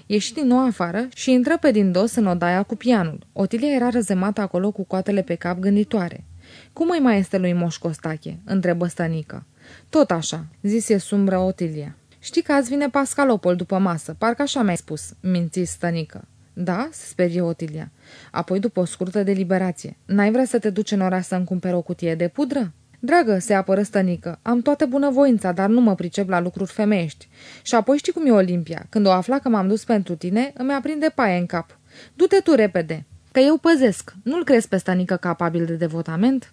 Ieși din nou afară și intră pe din dos în odaia cu pianul. Otilia era răzemată acolo cu coatele pe cap gânditoare. Cum îi mai este lui Moș Costache?" întrebă stănică. Tot așa," zise sumbră Otilia. Știi că azi vine Pascalopol după masă, parcă așa mi-ai spus," minți stănică. Da?" se sperie Otilia. Apoi, după o scurtă deliberație, n-ai vrea să te duci în oraș să-mi cumperi o cutie de pudră?" Dragă, se apără stănică, am toată bunăvoința, dar nu mă pricep la lucruri femeiești. Și apoi știi cum e Olimpia. Când o afla că m-am dus pentru tine, îmi aprinde paie în cap. Du-te tu repede, că eu păzesc. Nu-l crezi pe stănică capabil de devotament?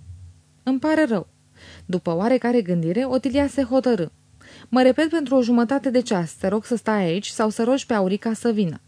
Îmi pare rău. După oarecare gândire, Otilia se hotărâ. Mă repet pentru o jumătate de ceas, te rog să stai aici sau să rogi pe Aurica să vină.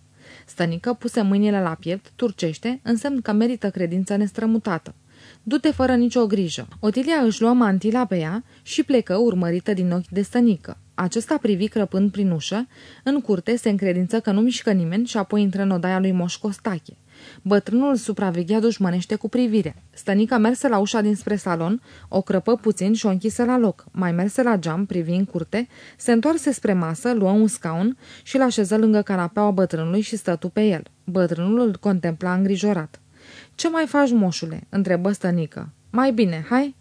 Stănică puse mâinile la piept, turcește, însemn că merită credință nestrămutată. Du-te fără nicio grijă. Otilia își luă mantila pe ea și plecă urmărită din ochi de stănică. Acesta privi crăpând prin ușă, în curte se încredință că nu mișcă nimeni și apoi intră în odaia lui Moș Costache. Bătrânul supraveghea dușmănește cu privire. Stănica merse la ușa dinspre salon, o crăpă puțin și o închise la loc. Mai merse la geam, privi în curte, se întoarse spre masă, luă un scaun și l așeză lângă canapeaua bătrânului și stătu pe el. Bătrânul îl contempla îngrijorat. Ce mai faci, moșule?" întrebă stănică. Mai bine, hai?"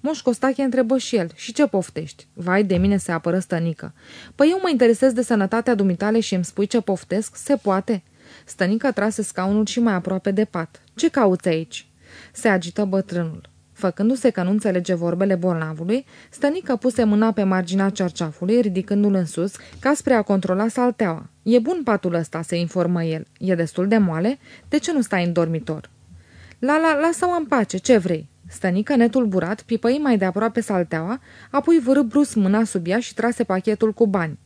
Moș Costache întrebă și el, și ce poftești? Vai, de mine se apără stănică. Păi eu mă interesez de sănătatea dumitale și îmi spui ce poftesc? Se poate? Stănică trase scaunul și mai aproape de pat. Ce cauți aici?" Se agită bătrânul. Făcându-se că nu înțelege vorbele bolnavului, Stănică puse mâna pe marginea cerceafului, ridicându-l în sus, ca spre a controla salteaua. E bun patul ăsta, se informă el. E destul de moale? De ce nu stai în dormitor?" La, la, lasă-mă în pace, ce vrei?" Stănică, netulburat, pipăi mai de aproape salteaua, apoi vârâ brus mâna sub ea și trase pachetul cu bani.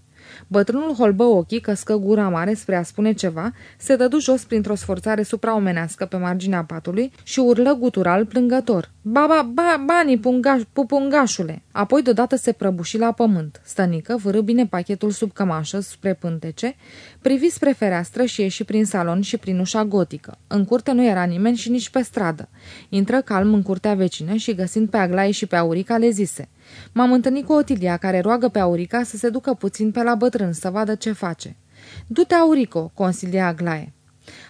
Bătrânul holbă ochii, căscă gura mare spre a spune ceva, se dădu jos printr-o sforțare supraomenească pe marginea patului și urlă gutural plângător. Ba, ba, ba banii, pungaș, pupungașule! Apoi deodată se prăbuși la pământ. Stănică vârâ bine pachetul sub cămașă spre pântece, privi spre fereastră și ieși prin salon și prin ușa gotică. În curte nu era nimeni și nici pe stradă. Intră calm în curtea vecină și găsind pe Aglaie și pe Aurica le zise – M-am întâlnit cu Otilia, care roagă pe Aurica să se ducă puțin pe la bătrân, să vadă ce face. Du-te, Aurico, consilia Aglaie.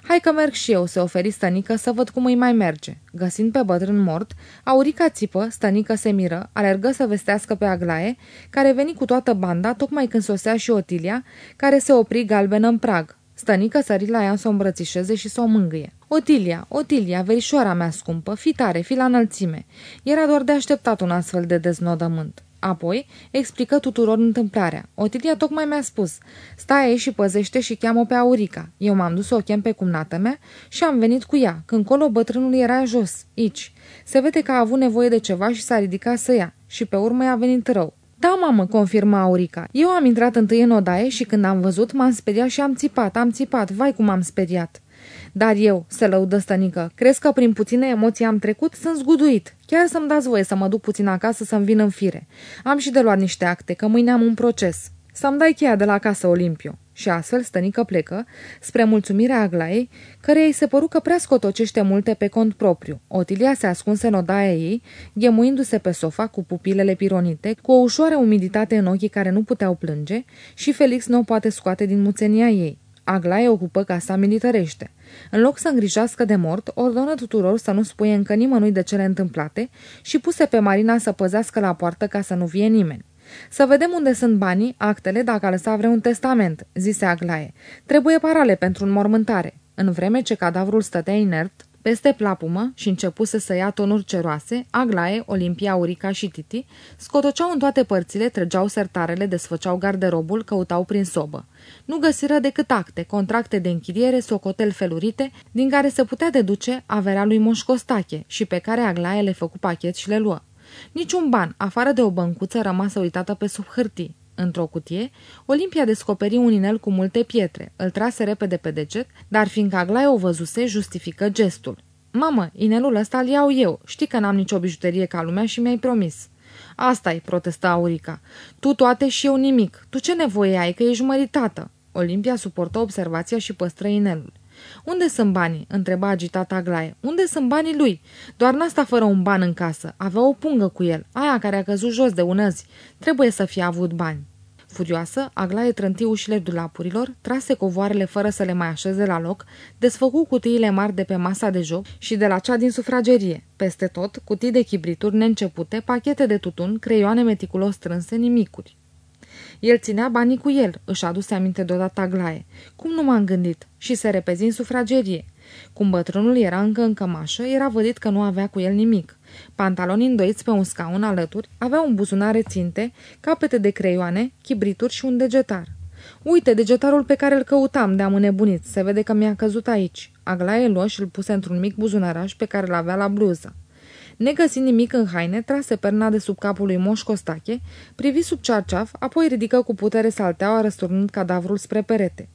Hai că merg și eu, se oferi stănică să văd cum îi mai merge. Găsind pe bătrân mort, Aurica țipă, stănică se miră, alergă să vestească pe Aglaie, care veni cu toată banda, tocmai când sosea și Otilia, care se opri galbenă în prag. Stănică sări la ea să o îmbrățișeze și să o mângâie. Otilia, Otilia, verișoara mea scumpă, fi tare, fi la înălțime. Era doar de așteptat un astfel de deznodământ. Apoi explică tuturor întâmplarea. Otilia tocmai mi-a spus, stai aici și păzește și cheamă pe Aurica. Eu m-am dus să o chem pe cumnată mea și am venit cu ea. Când colo bătrânul era jos, aici. Se vede că a avut nevoie de ceva și s-a ridicat să ia. Și pe urmă i-a venit rău. Da, mamă, confirma Aurica. Eu am intrat întâi în odaie și când am văzut m-am speriat și am țipat, am țipat, vai cum am speriat. Dar eu, se lăudă stănică, crezi că prin puține emoții am trecut? Sunt zguduit. Chiar să-mi dați voie să mă duc puțin acasă să-mi vin în fire. Am și de luat niște acte, că mâine am un proces. Să-mi dai cheia de la casă Olimpio. Și astfel stănică plecă, spre mulțumirea Aglaiei, care îi se păru că prea scotocește multe pe cont propriu. Otilia se ascunse în odaia ei, ghemuindu-se pe sofa cu pupilele pironite, cu o ușoară umiditate în ochii care nu puteau plânge, și Felix nu o poate scoate din muțenia ei. Aglaie ocupă casa militarește. În loc să îngrijească de mort, ordonă tuturor să nu spuie încă nimănui de cele întâmplate și puse pe Marina să păzească la poartă ca să nu vie nimeni. Să vedem unde sunt banii, actele, dacă a lăsat vreun testament, zise Aglaie. Trebuie parale pentru înmormântare. În vreme ce cadavrul stătea inert, peste plapumă și începuse să ia tonuri ceroase, Aglaie, Olimpia, Urica și Titi scotoceau în toate părțile, trăgeau sertarele, desfăceau garderobul, căutau prin sobă. Nu găsiră decât acte, contracte de închiriere, socotel felurite, din care se putea deduce averea lui Moș Costache și pe care Aglaie le făcu pachet și le luă. Niciun ban, afară de o băncuță rămasă uitată pe sub hârtii. Într-o cutie, Olimpia descoperi un inel cu multe pietre, îl trase repede pe deget, dar fiindcă Aglaie o văzuse, justifică gestul. Mamă, inelul ăsta îl iau eu, știi că n-am nicio bijuterie ca lumea și mi-ai promis." Asta-i, protesta Aurica. Tu toate și eu nimic. Tu ce nevoie ai, că ești măritată?" Olimpia suportă observația și păstră inelul. Unde sunt banii?" întreba agitata Aglaie. Unde sunt banii lui? Doar n-asta fără un ban în casă. Avea o pungă cu el, aia care a căzut jos de unăzi. Trebuie să fie avut bani." Furioasă, Aglaie trânti ușile dulapurilor, trase covoarele fără să le mai așeze la loc, desfăcu cutiile mari de pe masa de joc și de la cea din sufragerie. Peste tot, cutii de chibrituri neîncepute, pachete de tutun, creioane meticulos strânse, nimicuri. El ținea banii cu el, își aduse aminte deodată Aglaie. Cum nu m-am gândit? Și se repezi în sufragerie. Cum bătrânul era încă în cămașă, era vădit că nu avea cu el nimic. Pantaloni îndoiți pe un scaun alături, avea un buzunar ținte, capete de creioane, chibrituri și un degetar. Uite, degetarul pe care îl căutam de-am înnebunit, se vede că mi-a căzut aici. Aglaie luă și îl puse într-un mic buzunaraș pe care îl avea la bluză. Negăsind nimic în haine, trase perna de sub capul lui Moș Costache, privi sub cearceaf, apoi ridică cu putere salteaua răsturnând cadavrul spre perete.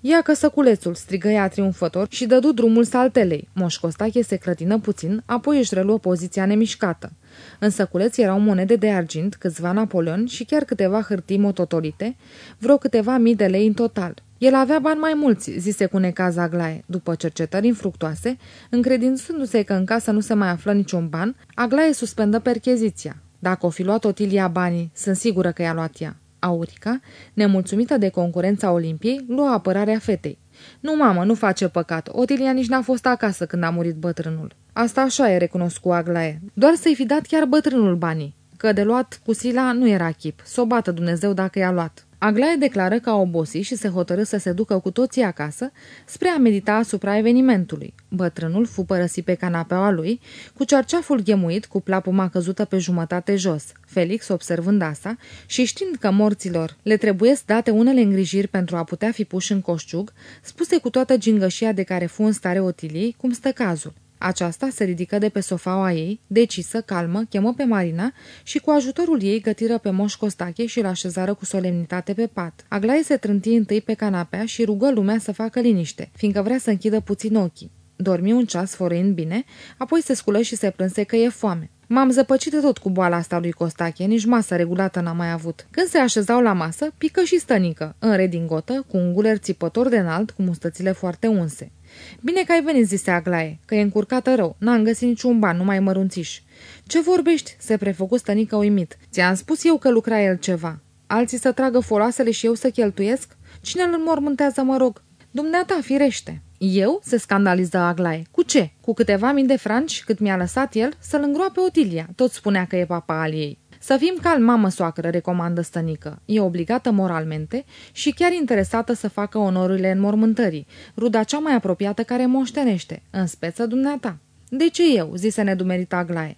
Ia căsăculețul, strigă ea triumfător și dădu drumul saltelei. Moș Costache se clătină puțin, apoi își reluă poziția nemișcată. În săculeț erau monede de argint, câțiva Napoleon și chiar câteva hârtii mototolite, vreo câteva mii de lei în total. El avea bani mai mulți, zise cu necaz Aglaie. După cercetări infructoase, încredințându-se că în casă nu se mai află niciun ban, Aglaie suspendă percheziția. Dacă o fi luat Otilia banii, sunt sigură că i-a luat ea. Aurica, nemulțumită de concurența Olimpiei, lua apărarea fetei. Nu, mamă, nu face păcat. Otilia nici n-a fost acasă când a murit bătrânul. Asta așa e recunoscut Aglaie. Doar să-i fi dat chiar bătrânul banii. Că de luat cu Sila nu era chip. S-o bată Dumnezeu dacă i-a luat. Aglaie declară că a obosit și se hotărâ să se ducă cu toții acasă spre a medita asupra evenimentului. Bătrânul fu părăsit pe canapeaua lui, cu cearceaful ghemuit, cu plapuma căzută pe jumătate jos. Felix, observând asta și știind că morților le trebuie date unele îngrijiri pentru a putea fi puși în coșciug, spuse cu toată gingășia de care fu în stare Otiliei cum stă cazul. Aceasta se ridică de pe sofaua ei, decisă, calmă, chemă pe Marina și cu ajutorul ei gătiră pe Moș Costache și îl așezară cu solemnitate pe pat. Aglaie se trânti întâi pe canapea și rugă lumea să facă liniște, fiindcă vrea să închidă puțin ochii. Dormi un ceas fărâind bine, apoi se sculă și se plânse că e foame. M-am zăpăcit de tot cu boala asta lui Costache, nici masă regulată n-am mai avut. Când se așezau la masă, pică și stănică, în redingotă, cu un guler țipător de înalt, cu mustățile foarte unse. Bine că ai venit, zise Aglaie, că e încurcată rău. N-am găsit niciun ban, numai mărunțiș. Ce vorbești? se prefăcu stănică uimit. Ți-am spus eu că lucra el ceva. Alții să tragă foloasele și eu să cheltuiesc? Cine îl înmormântează, mă rog? Dumneata, firește. Eu? se scandaliză Aglaie. Cu ce? Cu câteva mii de franci cât mi-a lăsat el să-l îngroape Otilia. Tot spunea că e papa al ei. Să fim calm, mamă soacră, recomandă stănică. E obligată moralmente și chiar interesată să facă onorurile înmormântării, ruda cea mai apropiată care moștenește, în speță dumneata. De ce eu? zise nedumerita Aglaie.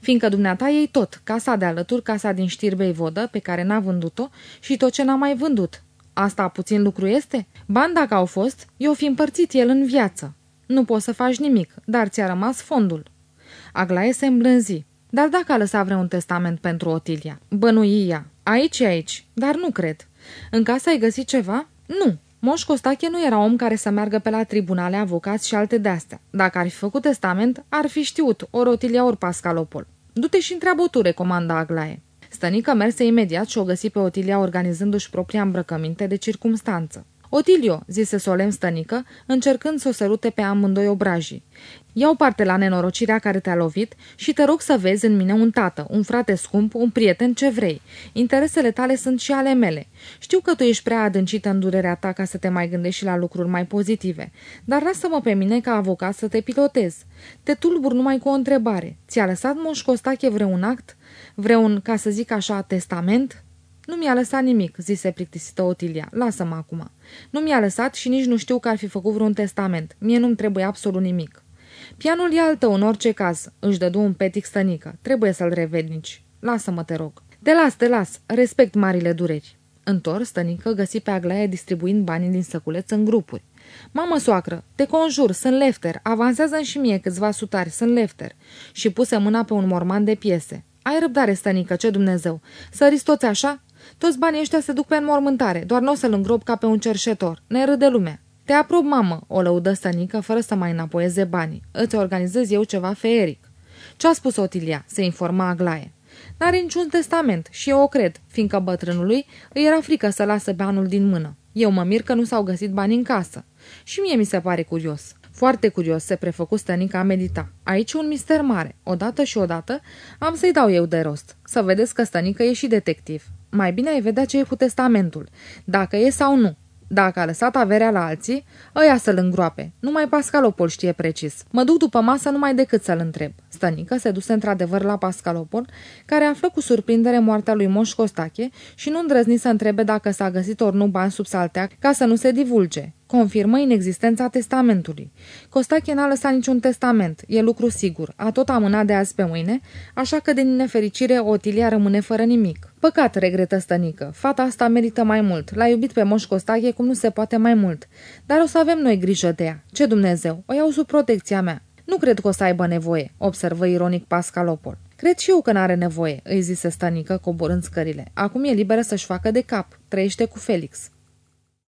Fiindcă dumneata ei tot, casa de alături, casa din știrbei vodă, pe care n-a vândut-o, și tot ce n-a mai vândut. Asta puțin lucru este? Bani dacă au fost, eu fi împărțit el în viață. Nu poți să faci nimic, dar ți-a rămas fondul. Aglaie se îmblânzi. Dar dacă a lăsat vreun testament pentru Otilia? Bănui ea. Aici e aici, dar nu cred. În casă ai găsit ceva? Nu. Moș Costache nu era om care să meargă pe la tribunale, avocați și alte de-astea. Dacă ar fi făcut testament, ar fi știut, ori Otilia, ori Pascalopol. Du-te și întreabă tu, recomanda Aglaie. Stănică merse imediat și o găsi pe Otilia organizându-și propria îmbrăcăminte de circumstanță. Otilio, zise solemn stănică, încercând să o sărute pe amândoi obrajii. Iau parte la nenorocirea care te-a lovit și te rog să vezi în mine un tată, un frate scump, un prieten, ce vrei. Interesele tale sunt și ale mele. Știu că tu ești prea adâncită în durerea ta ca să te mai gândești și la lucruri mai pozitive, dar lasă-mă pe mine ca avocat să te pilotez. Te tulbur numai cu o întrebare. Ți-a lăsat Moș Costache vreun act? Vreun, ca să zic așa, testament? Nu mi-a lăsat nimic, zise plictisită Otilia. Lasă-mă acum. Nu mi-a lăsat și nici nu știu că ar fi făcut vreun testament. Mie nu-mi trebuie absolut nimic. Pianul e al tău în orice caz, își dădu un petic stănică. Trebuie să-l revednici. Lasă-mă, te rog. Te las, te las. Respect marile dureri. Întors, stănică găsi pe Aglaia distribuind banii din săculeț în grupuri. Mamă soacră, te conjur, sunt lefter, avansează și mie câțiva sutari, sunt lefter. Și puse mâna pe un morman de piese. Ai răbdare, stănică, ce Dumnezeu. Săriți toți așa? Toți banii ăștia se duc pe înmormântare, doar nu o să-l îngrop ca pe un cerșetor. Ne râde lumea. Te aprob, mamă, o lăudă stănică fără să mai înapoieze banii. Îți organizez eu ceva feeric. Ce-a spus Otilia? Se informa Aglaie. N-are niciun testament și eu o cred, fiindcă bătrânului îi era frică să lasă banul din mână. Eu mă mir că nu s-au găsit bani în casă. Și mie mi se pare curios. Foarte curios se prefăcu stănica a medita. Aici un mister mare. Odată și odată am să-i dau eu de rost. Să vedeți că stănică e și detectiv. Mai bine ai vedea ce e cu testamentul. Dacă e sau nu. Dacă a lăsat averea la alții, ăia să-l îngroape. Numai Pascalopol știe precis. Mă duc după masă numai decât să-l întreb. Stănică se duse într-adevăr la Pascalopol, care află cu surprindere moartea lui Moș Costache și nu îndrăzni să întrebe dacă s-a găsit ori nu bani sub saltea ca să nu se divulge confirmă inexistența testamentului. Costache n-a lăsat niciun testament, e lucru sigur, a tot amânat de azi pe mâine, așa că din nefericire Otilia rămâne fără nimic. Păcat, regretă stănică, fata asta merită mai mult, l-a iubit pe Moș Costache cum nu se poate mai mult, dar o să avem noi grijă de ea. Ce Dumnezeu, o iau sub protecția mea. Nu cred că o să aibă nevoie, observă ironic Pascalopol. Cred și eu că n-are nevoie, îi zise stănică coborând scările. Acum e liberă să-și facă de cap. Trăiește cu Felix.